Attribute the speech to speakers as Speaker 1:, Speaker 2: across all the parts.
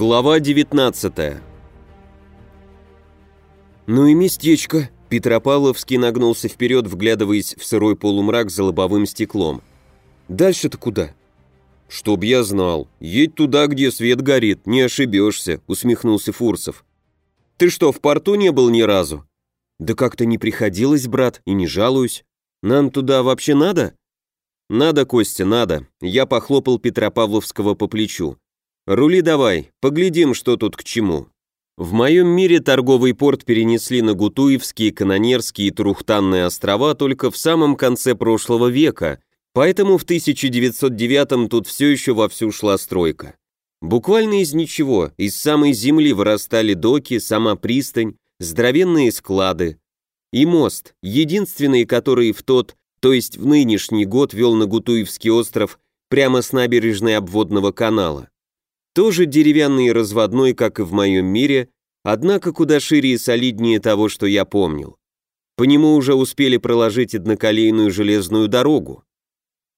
Speaker 1: Глава 19 «Ну и местечко!» Петропавловский нагнулся вперед, вглядываясь в сырой полумрак за лобовым стеклом. «Дальше-то куда?» «Чтоб я знал. Едь туда, где свет горит, не ошибешься», — усмехнулся Фурсов. «Ты что, в порту не был ни разу?» «Да как-то не приходилось, брат, и не жалуюсь. Нам туда вообще надо?» «Надо, Костя, надо». Я похлопал Петропавловского по плечу. «Рули давай, поглядим, что тут к чему». В моем мире торговый порт перенесли на Гутуевские, Канонерские и Трухтанные острова только в самом конце прошлого века, поэтому в 1909 тут все еще вовсю шла стройка. Буквально из ничего, из самой земли вырастали доки, сама пристань, здоровенные склады. И мост, единственный, который в тот, то есть в нынешний год вел на Гутуевский остров прямо с набережной обводного канала. Тоже деревянный и разводной, как и в моем мире, однако куда шире и солиднее того, что я помнил. По нему уже успели проложить одноколейную железную дорогу.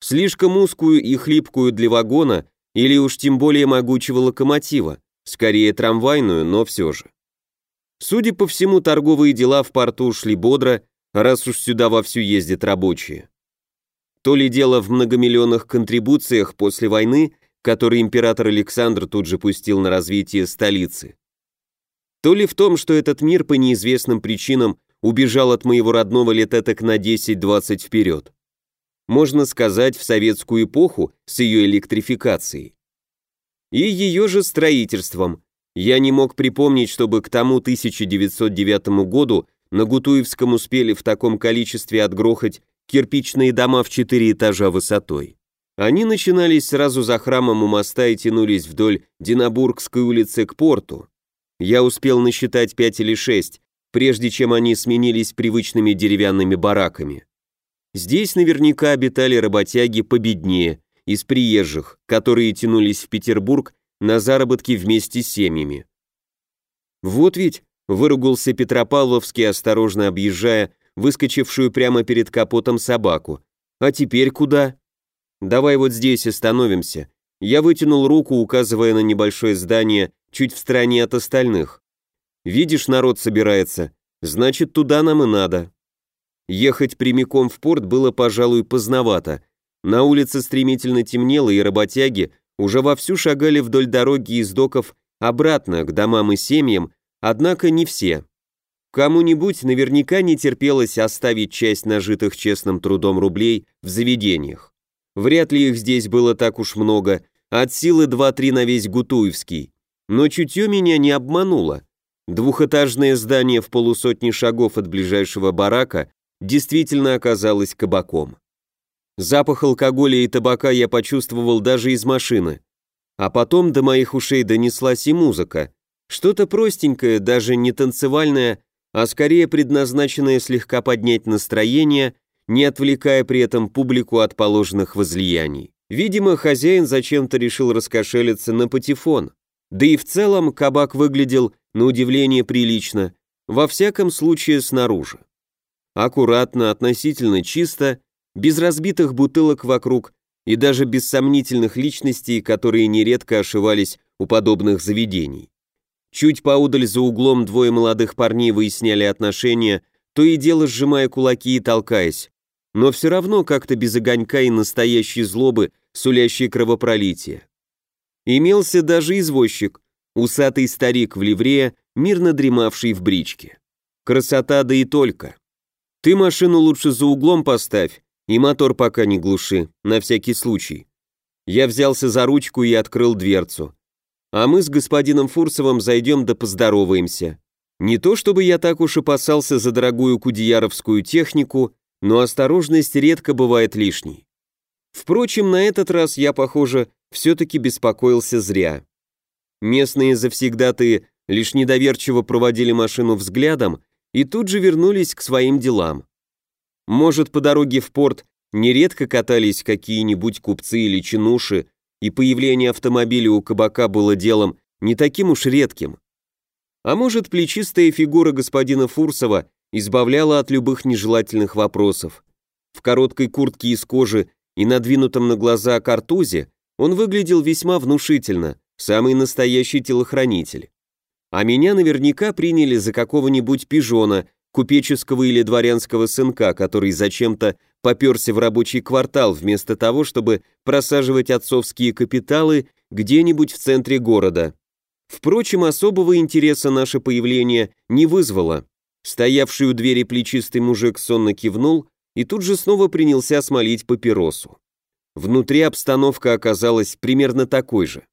Speaker 1: Слишком узкую и хлипкую для вагона или уж тем более могучего локомотива, скорее трамвайную, но все же. Судя по всему, торговые дела в порту шли бодро, раз уж сюда вовсю ездят рабочие. То ли дело в многомиллионных контрибуциях после войны, который император Александр тут же пустил на развитие столицы. То ли в том, что этот мир по неизвестным причинам убежал от моего родного лет этак на 10-20 вперед. Можно сказать, в советскую эпоху с ее электрификацией. И ее же строительством. Я не мог припомнить, чтобы к тому 1909 году на Гутуевском успели в таком количестве отгрохать кирпичные дома в 4 этажа высотой. Они начинались сразу за храмом у моста и тянулись вдоль Динабургской улицы к порту. Я успел насчитать пять или шесть, прежде чем они сменились привычными деревянными бараками. Здесь наверняка обитали работяги победнее, из приезжих, которые тянулись в Петербург на заработки вместе с семьями. Вот ведь, выругался Петропавловский, осторожно объезжая выскочившую прямо перед капотом собаку. А теперь куда? «Давай вот здесь остановимся». Я вытянул руку, указывая на небольшое здание чуть в стороне от остальных. «Видишь, народ собирается. Значит, туда нам и надо». Ехать прямиком в порт было, пожалуй, поздновато. На улице стремительно темнело, и работяги уже вовсю шагали вдоль дороги из доков обратно, к домам и семьям, однако не все. Кому-нибудь наверняка не терпелось оставить часть нажитых честным трудом рублей в заведениях. Вряд ли их здесь было так уж много, от силы 2-3 на весь Гутуевский. Но чутье меня не обмануло. Двухэтажное здание в полусотни шагов от ближайшего барака действительно оказалось кабаком. Запах алкоголя и табака я почувствовал даже из машины. А потом до моих ушей донеслась и музыка. Что-то простенькое, даже не танцевальное, а скорее предназначенное слегка поднять настроение не отвлекая при этом публику от положенных возлияний. Видимо, хозяин зачем-то решил раскошелиться на патефон. Да и в целом кабак выглядел, на удивление, прилично, во всяком случае снаружи. Аккуратно, относительно чисто, без разбитых бутылок вокруг и даже без сомнительных личностей, которые нередко ошивались у подобных заведений. Чуть поудаль за углом двое молодых парней выясняли отношения, то и дело сжимая кулаки и толкаясь но все равно как-то без огонька и настоящей злобы, сулящей кровопролитие. Имелся даже извозчик, усатый старик в ливрее, мирно дремавший в бричке. Красота да и только. Ты машину лучше за углом поставь, и мотор пока не глуши, на всякий случай. Я взялся за ручку и открыл дверцу. А мы с господином Фурсовым зайдем да поздороваемся. Не то чтобы я так уж опасался за дорогую кудеяровскую технику, но осторожность редко бывает лишней. Впрочем, на этот раз я, похоже, все-таки беспокоился зря. Местные завсегдатые лишь недоверчиво проводили машину взглядом и тут же вернулись к своим делам. Может, по дороге в порт нередко катались какие-нибудь купцы или чинуши, и появление автомобиля у кабака было делом не таким уж редким. А может, плечистая фигура господина Фурсова избавляла от любых нежелательных вопросов. В короткой куртке из кожи и надвинутом на глаза картузе он выглядел весьма внушительно, самый настоящий телохранитель. А меня наверняка приняли за какого-нибудь пижона, купеческого или дворянского сынка, который зачем-то поперся в рабочий квартал вместо того, чтобы просаживать отцовские капиталы где-нибудь в центре города. Впрочем, особого интереса наше появление не вызвало. Стоявший у двери плечистый мужик сонно кивнул и тут же снова принялся смолить папиросу. Внутри обстановка оказалась примерно такой же.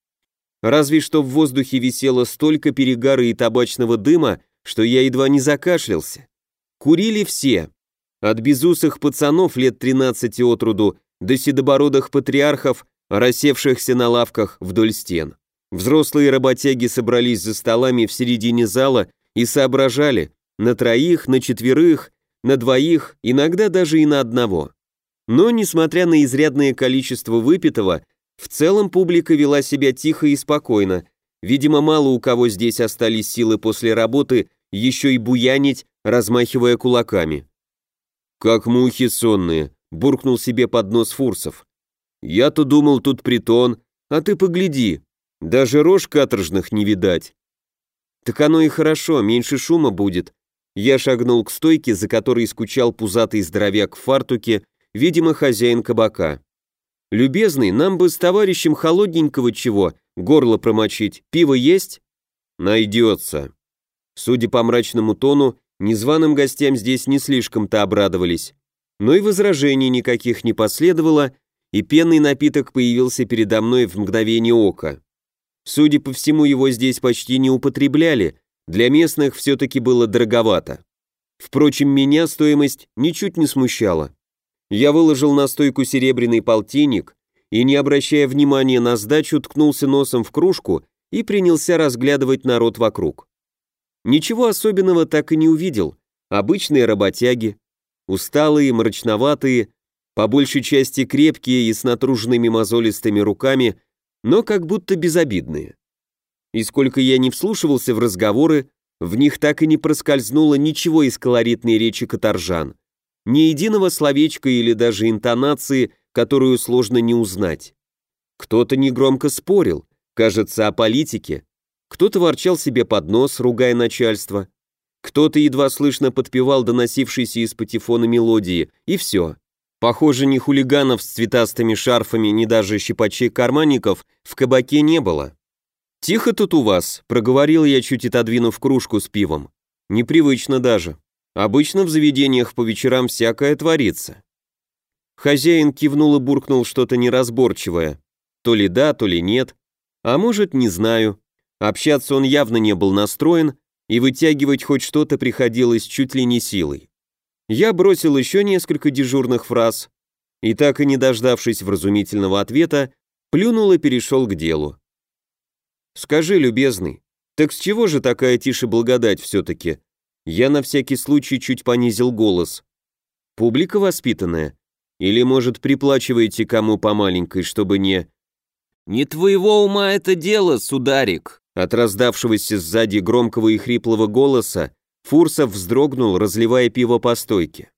Speaker 1: Разве что в воздухе висело столько перегара и табачного дыма, что я едва не закашлялся. Курили все. От безусых пацанов лет 13 от роду до седобородых патриархов, рассевшихся на лавках вдоль стен. Взрослые работяги собрались за столами в середине зала и соображали на троих, на четверых, на двоих, иногда даже и на одного. Но, несмотря на изрядное количество выпитого, в целом публика вела себя тихо и спокойно. Видимо, мало у кого здесь остались силы после работы еще и буянить, размахивая кулаками. «Как мухи сонные», — буркнул себе под нос Фурсов. «Я-то думал, тут притон, а ты погляди, даже рож каторжных не видать». «Так оно и хорошо, меньше шума будет». Я шагнул к стойке, за которой скучал пузатый здоровяк в фартуке, видимо, хозяин кабака. «Любезный, нам бы с товарищем холодненького чего, горло промочить, пиво есть?» «Найдется». Судя по мрачному тону, незваным гостям здесь не слишком-то обрадовались. Но и возражений никаких не последовало, и пенный напиток появился передо мной в мгновение ока. Судя по всему, его здесь почти не употребляли, для местных все-таки было дороговато. Впрочем, меня стоимость ничуть не смущала. Я выложил на стойку серебряный полтинник и, не обращая внимания на сдачу, ткнулся носом в кружку и принялся разглядывать народ вокруг. Ничего особенного так и не увидел. Обычные работяги, усталые, мрачноватые, по большей части крепкие и с натруженными мозолистыми руками, но как будто безобидные. И сколько я не вслушивался в разговоры, в них так и не проскользнуло ничего из колоритной речи каторжан. Ни единого словечка или даже интонации, которую сложно не узнать. Кто-то негромко спорил, кажется, о политике, кто-то ворчал себе под нос, ругая начальство. Кто-то едва слышно подпевал доносившиеся из патефона мелодии, и все. Похоже, ни хулиганов с цветастыми шарфами, ни даже щипачей-карманников в кабаке не было. «Тихо тут у вас», — проговорил я, чуть отодвинув кружку с пивом. «Непривычно даже. Обычно в заведениях по вечерам всякое творится». Хозяин кивнул и буркнул что-то неразборчивое. То ли да, то ли нет. А может, не знаю. Общаться он явно не был настроен, и вытягивать хоть что-то приходилось чуть ли не силой. Я бросил еще несколько дежурных фраз, и так и не дождавшись вразумительного ответа, плюнул и перешел к делу. «Скажи, любезный, так с чего же такая тише благодать все-таки?» Я на всякий случай чуть понизил голос. «Публика воспитанная? Или, может, приплачиваете кому по маленькой, чтобы не...» «Не твоего ума это дело, сударик!» От раздавшегося сзади громкого и хриплого голоса Фурсов вздрогнул, разливая пиво по стойке.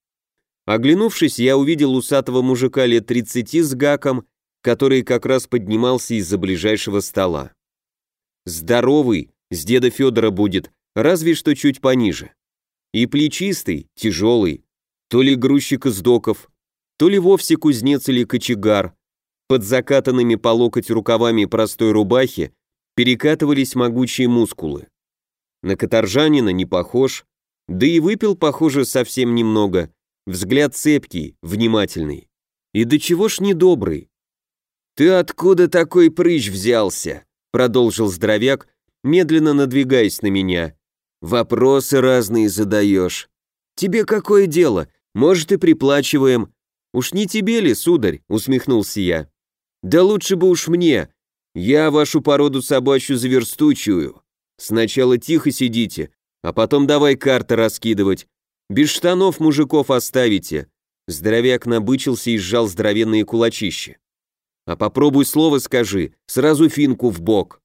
Speaker 1: Оглянувшись, я увидел усатого мужика лет тридцати с гаком, который как раз поднимался из-за ближайшего стола. Здоровый, с деда Федора будет, разве что чуть пониже. И плечистый, тяжелый, то ли грузчик из доков, то ли вовсе кузнец или кочегар. Под закатанными по локоть рукавами простой рубахи перекатывались могучие мускулы. На каторжанина не похож, да и выпил, похоже, совсем немного, взгляд цепкий, внимательный. И до чего ж недобрый. «Ты откуда такой прыщ взялся?» Продолжил здоровяк, медленно надвигаясь на меня. «Вопросы разные задаешь. Тебе какое дело? Может, и приплачиваем. Уж не тебе ли, сударь?» усмехнулся я. «Да лучше бы уж мне. Я вашу породу собачью заверстучую. Сначала тихо сидите, а потом давай карты раскидывать. Без штанов мужиков оставите. Здоровяк набычился и сжал здоровенные кулачища. А попробуй слово скажи, сразу финку в бок.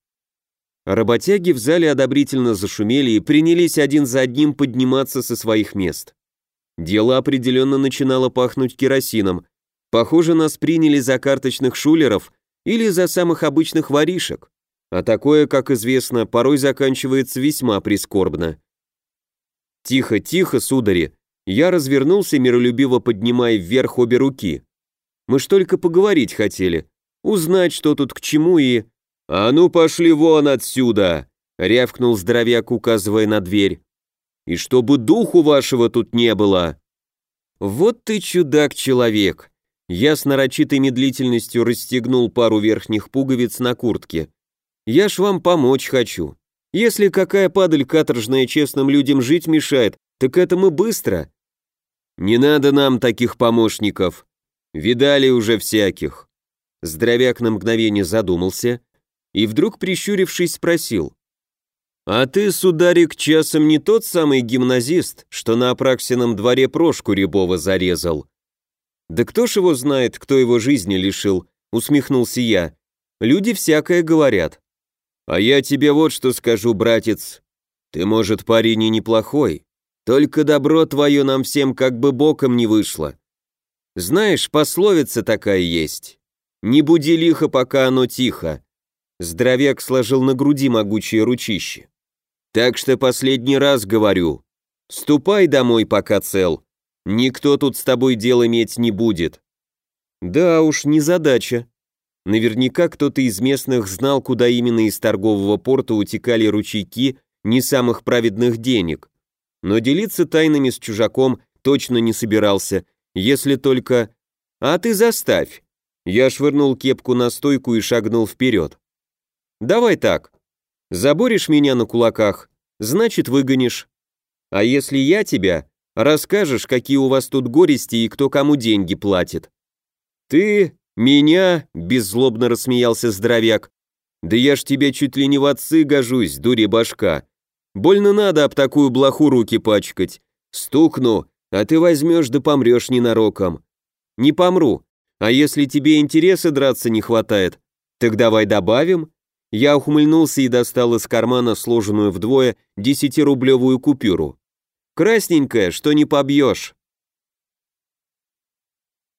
Speaker 1: Работяги в зале одобрительно зашумели и принялись один за одним подниматься со своих мест. Дело определенно начинало пахнуть керосином. Похоже, нас приняли за карточных шулеров или за самых обычных воришек. А такое, как известно, порой заканчивается весьма прискорбно. Тихо, тихо, судари. Я развернулся, миролюбиво поднимая вверх обе руки. Мы ж только поговорить хотели, узнать, что тут к чему и... «А ну пошли вон отсюда!» — рявкнул здоровяк, указывая на дверь. «И чтобы духу вашего тут не было!» «Вот ты чудак-человек!» Я с нарочитой медлительностью расстегнул пару верхних пуговиц на куртке. «Я ж вам помочь хочу. Если какая падаль каторжная честным людям жить мешает, так это мы быстро». «Не надо нам таких помощников. Видали уже всяких». Здоровяк на мгновение задумался и вдруг, прищурившись, спросил. «А ты, сударик, часом не тот самый гимназист, что на Апраксином дворе Прошку Рябова зарезал?» «Да кто ж его знает, кто его жизни лишил?» — усмехнулся я. «Люди всякое говорят». «А я тебе вот что скажу, братец. Ты, может, парень и неплохой, только добро твое нам всем как бы боком не вышло. Знаешь, пословица такая есть. Не буди лихо, пока оно тихо». Здоровяк сложил на груди могучее ручище. Так что последний раз говорю, ступай домой, пока цел. Никто тут с тобой дел иметь не будет. Да уж, не задача. Наверняка кто-то из местных знал, куда именно из торгового порта утекали ручейки не самых праведных денег. Но делиться тайнами с чужаком точно не собирался, если только... А ты заставь. Я швырнул кепку на стойку и шагнул вперед. Давай так, Заборишь меня на кулаках, значит выгонишь. А если я тебя, расскажешь, какие у вас тут горести и кто кому деньги платит. Ты, меня, беззлобно рассмеялся здоровяк. Да я ж тебе чуть ли не в отцы гожусь, дури башка. Больно надо об такую блоху руки пачкать. Стукну, а ты возьмешь да помрешь ненароком. Не помру. А если тебе интереса драться не хватает, так давай добавим. Я ухмыльнулся и достал из кармана сложенную вдвое десятирублевую купюру. «Красненькая, что не побьешь».